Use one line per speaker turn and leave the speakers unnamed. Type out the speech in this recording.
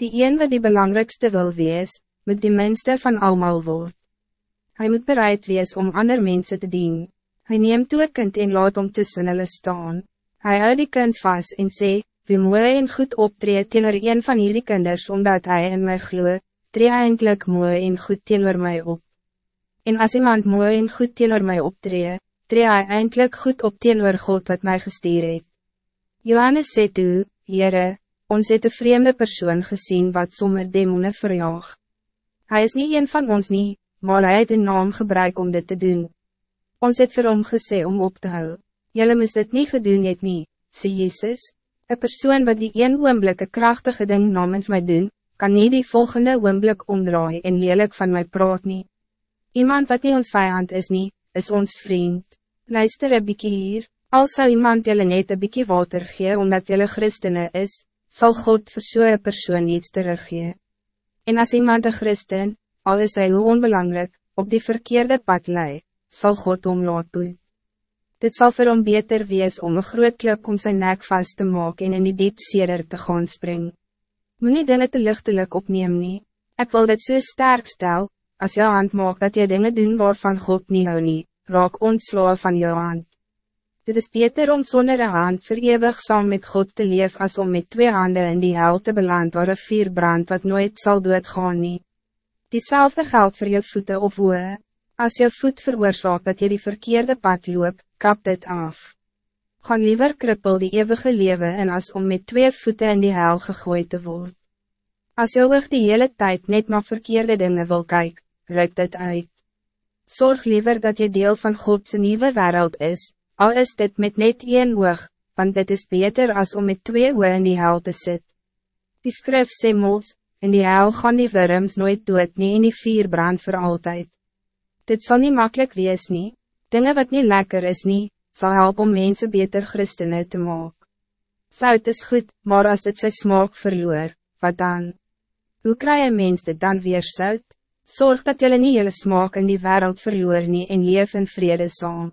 Die een wat die belangrijkste wil wees, moet die minste van allemaal word. Hij moet bereid wees om ander mensen te dienen. Hij neemt toe kind en laat om tussen hulle staan. Hij houdt die kind vast en sê, wie mooi en goed optreed teenoor een van jullie kinders, omdat hij in mij gloeit, tree eindelijk mooi en goed teenoor mij op. En als iemand mooi en goed teenoor mij optree, tree hy eindelijk goed op teenoor God wat mij gestuur het. Johannes sê toe, Heere, ons het een vreemde persoon gezien wat sommer demonen verjaag. Hij is niet een van ons niet, maar hij het een naam gebruik om dit te doen. Ons het vir hom gesê om op te hou. Julle moes dit niet gedoen het nie, sê Jezus. Een persoon wat die een oomblik een krachtige ding namens mij doen, kan niet die volgende oomblik omdraai en lelijk van mij praat nie. Iemand wat niet ons vijand is nie, is ons vriend. Luister een bykie hier, al zou iemand julle net een bykie water gee omdat julle christene is, zal God vir so een persoon iets teruggee. En als iemand een christen, al is hy hoe onbelangrijk, op die verkeerde pad lei, zal God om laat boe. Dit zal vir hom beter wees om een groot klip om zijn nek vast te maken en in die diep seder te gaan spring. Moet nie dinge te lichtelik opneem nie. Ek wil dit so sterk stel, als jou hand maak dat jy dinge doen waarvan God niet hou nie, raak ontslaan van jou hand. Dit is beter om zonder een hand verewig saam met God te leef als om met twee handen in die hel te beland waar een vier brand wat nooit zal doodgaan nie. Diezelfde geldt voor je voeten of woe. Als je voet veroorzaakt dat je die verkeerde pad loopt, kap dit af. Gaan liever krippel die eeuwige leven en als om met twee voeten in die hel gegooid te worden. Als je oog die hele tijd net maar verkeerde dingen wil kijken, ruikt het uit. Zorg liever dat je deel van Godse nieuwe wereld is, al is dit met net één oog, want dit is beter als om met twee oog in die hel te zitten. Die skrif sê mos, in die hel gaan die wurms nooit dood nie en die vier brand voor altijd. Dit zal niet makkelijk wees nie, dinge wat niet lekker is nie, zal helpen om mensen beter christenen te maken. Zout is goed, maar als het zijn smaak verloor, wat dan? Hoe krijg je mens dit dan weer zout? Zorg dat jullie niet jullie smaak in die wereld verloor nie en leef in vrede saam.